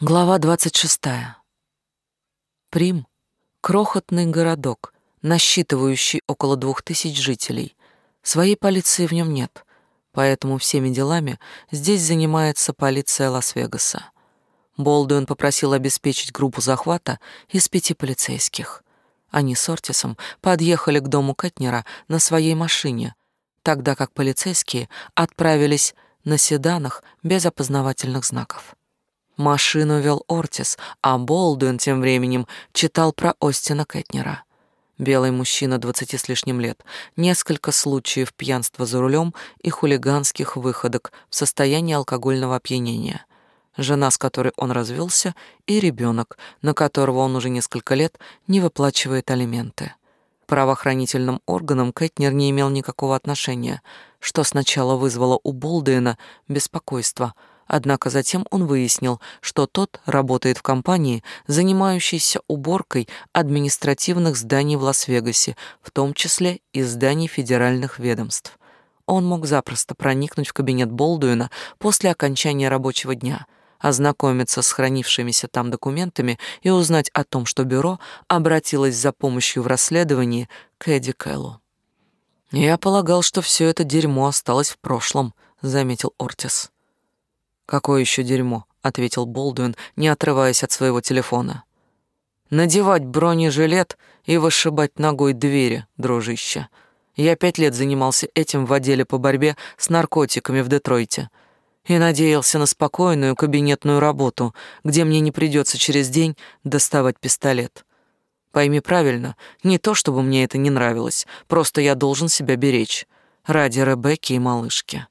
Глава 26. Прим — крохотный городок, насчитывающий около двух тысяч жителей. Своей полиции в нем нет, поэтому всеми делами здесь занимается полиция Лас-Вегаса. Болдуин попросил обеспечить группу захвата из пяти полицейских. Они с Ортисом подъехали к дому Кэтнера на своей машине, тогда как полицейские отправились на седанах без опознавательных знаков. Машину вел Ортис, а Болдуин тем временем читал про Остина Кэтнера. Белый мужчина двадцати с лишним лет, несколько случаев пьянства за рулем и хулиганских выходок в состоянии алкогольного опьянения. Жена, с которой он развелся, и ребенок, на которого он уже несколько лет не выплачивает алименты. Правоохранительным органам Кэтнер не имел никакого отношения, что сначала вызвало у Болдуина беспокойство — Однако затем он выяснил, что тот работает в компании, занимающейся уборкой административных зданий в Лас-Вегасе, в том числе и зданий федеральных ведомств. Он мог запросто проникнуть в кабинет Болдуина после окончания рабочего дня, ознакомиться с хранившимися там документами и узнать о том, что бюро обратилось за помощью в расследовании к Эдди Кэллу. «Я полагал, что все это дерьмо осталось в прошлом», — заметил Ортис. «Какое еще дерьмо?» — ответил Болдуин, не отрываясь от своего телефона. «Надевать бронежилет и вышибать ногой двери, дружище. Я пять лет занимался этим в отделе по борьбе с наркотиками в Детройте и надеялся на спокойную кабинетную работу, где мне не придется через день доставать пистолет. Пойми правильно, не то чтобы мне это не нравилось, просто я должен себя беречь ради Ребекки и малышки».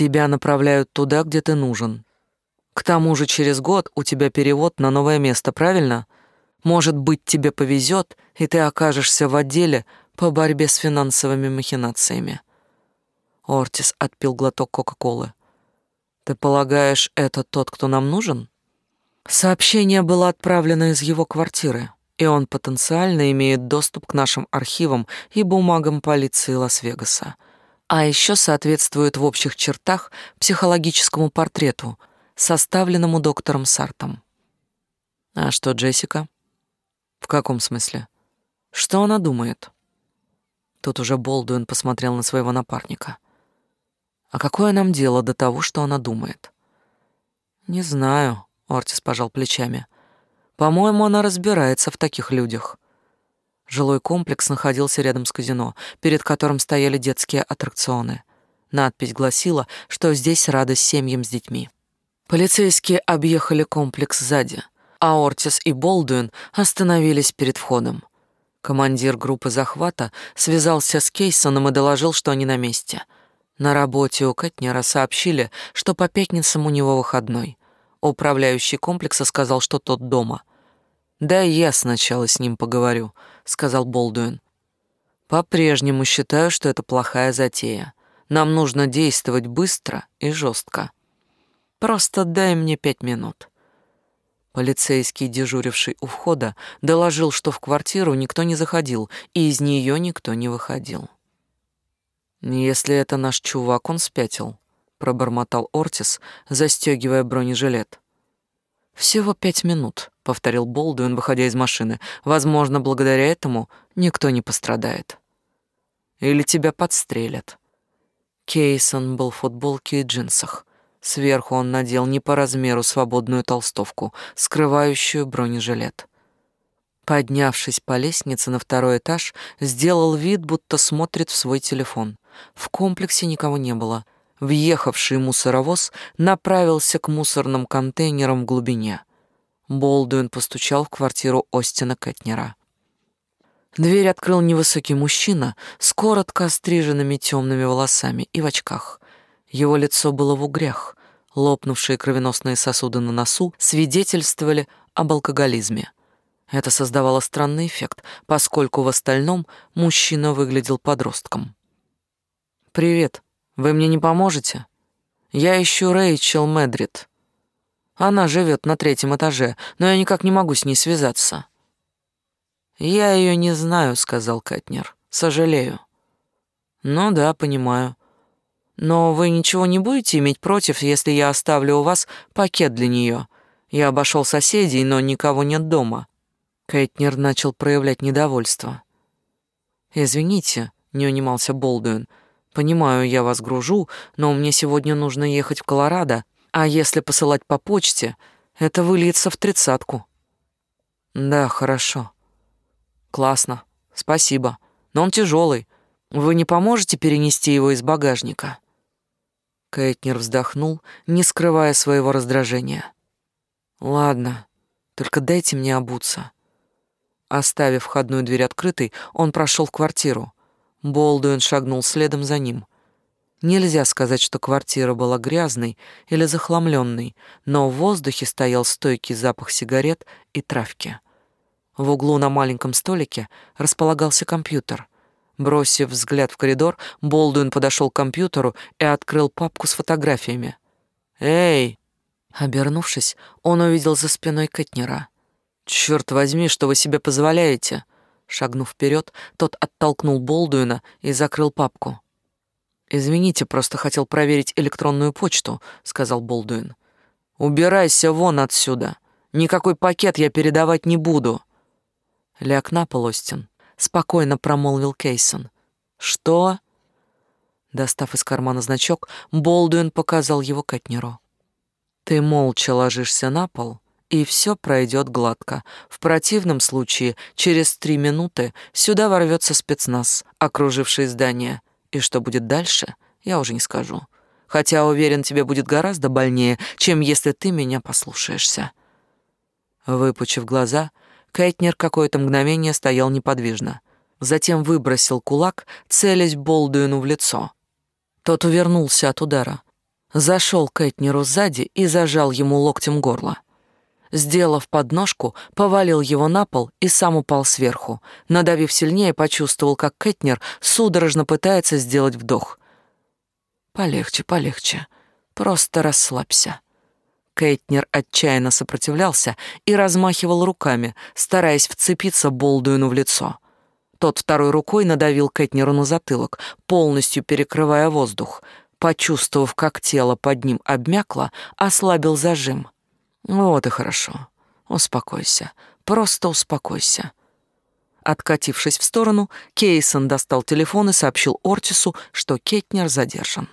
Тебя направляют туда, где ты нужен. К тому же через год у тебя перевод на новое место, правильно? Может быть, тебе повезет, и ты окажешься в отделе по борьбе с финансовыми махинациями. Ортис отпил глоток Кока-Колы. Ты полагаешь, это тот, кто нам нужен? Сообщение было отправлено из его квартиры, и он потенциально имеет доступ к нашим архивам и бумагам полиции Лас-Вегаса а еще соответствует в общих чертах психологическому портрету, составленному доктором Сартом. А что Джессика? В каком смысле? Что она думает? Тут уже Болдуин посмотрел на своего напарника. А какое нам дело до того, что она думает? Не знаю, Ортис пожал плечами. По-моему, она разбирается в таких людях. Жилой комплекс находился рядом с казино, перед которым стояли детские аттракционы. Надпись гласила, что здесь радость семьям с детьми. Полицейские объехали комплекс сзади, а Ортис и Болдуин остановились перед входом. Командир группы захвата связался с Кейсоном и доложил, что они на месте. На работе у Кэтнера сообщили, что по пятницам у него выходной. Управляющий комплекса сказал, что тот дома. «Да я сначала с ним поговорю», — сказал Болдуин. «По-прежнему считаю, что это плохая затея. Нам нужно действовать быстро и жестко. Просто дай мне пять минут». Полицейский, дежуривший у входа, доложил, что в квартиру никто не заходил, и из нее никто не выходил. «Если это наш чувак, он спятил», — пробормотал Ортис, застегивая бронежилет. «Всего пять минут», — повторил Болдуин, выходя из машины. «Возможно, благодаря этому никто не пострадает». «Или тебя подстрелят». Кейсон был в футболке и джинсах. Сверху он надел не по размеру свободную толстовку, скрывающую бронежилет. Поднявшись по лестнице на второй этаж, сделал вид, будто смотрит в свой телефон. В комплексе никого не было — Въехавший мусоровоз направился к мусорным контейнерам в глубине. Болдуин постучал в квартиру Остина Кэтнера. Дверь открыл невысокий мужчина с коротко остриженными темными волосами и в очках. Его лицо было в угрях, лопнувшие кровеносные сосуды на носу свидетельствовали об алкоголизме. Это создавало странный эффект, поскольку в остальном мужчина выглядел подростком. «Привет», вы мне не поможете? Я ищу Рэйчел Медрид. Она живет на третьем этаже, но я никак не могу с ней связаться. Я ее не знаю, сказал Кэтнер. Сожалею. Ну да, понимаю. Но вы ничего не будете иметь против, если я оставлю у вас пакет для нее? Я обошел соседей, но никого нет дома. Кейтнер начал проявлять недовольство. «Извините», — не унимался Болдуин. «Понимаю, я вас гружу, но мне сегодня нужно ехать в Колорадо, а если посылать по почте, это выльется в тридцатку». «Да, хорошо». «Классно. Спасибо. Но он тяжелый. Вы не поможете перенести его из багажника?» Кейтнер вздохнул, не скрывая своего раздражения. «Ладно, только дайте мне обуться». Оставив входную дверь открытой, он прошел в квартиру. Болдуин шагнул следом за ним. Нельзя сказать, что квартира была грязной или захламленной, но в воздухе стоял стойкий запах сигарет и травки. В углу на маленьком столике располагался компьютер. Бросив взгляд в коридор, Болдуин подошел к компьютеру и открыл папку с фотографиями. «Эй!» Обернувшись, он увидел за спиной Кэтнера. «Черт возьми, что вы себе позволяете?» Шагнув вперед, тот оттолкнул Болдуина и закрыл папку. «Извините, просто хотел проверить электронную почту», — сказал Болдуин. «Убирайся вон отсюда. Никакой пакет я передавать не буду». «Ляг на пол, Остин», — спокойно промолвил Кейсон. «Что?» Достав из кармана значок, Болдуин показал его Кэтнеру. «Ты молча ложишься на пол, и все пройдет гладко. В противном случае через три минуты сюда ворвется спецназ, окруживший здание. И что будет дальше, я уже не скажу. Хотя, уверен, тебе будет гораздо больнее, чем если ты меня послушаешься». Выпучив глаза, Кэтнер какое-то мгновение стоял неподвижно. Затем выбросил кулак, целясь Болдуину в лицо. Тот увернулся от удара. Зашел Кэтнеру сзади и зажал ему локтем горло. Сделав подножку, повалил его на пол и сам упал сверху. Надавив сильнее, почувствовал, как Кэтнер судорожно пытается сделать вдох. «Полегче, полегче. Просто расслабься». Кейтнер отчаянно сопротивлялся и размахивал руками, стараясь вцепиться Болдуину в лицо. Тот второй рукой надавил Кэтнеру на затылок, полностью перекрывая воздух. Почувствовав, как тело под ним обмякло, ослабил зажим — вот и хорошо. Успокойся. Просто успокойся. Откатившись в сторону, Кейсон достал телефон и сообщил Ортису, что Кетнер задержан.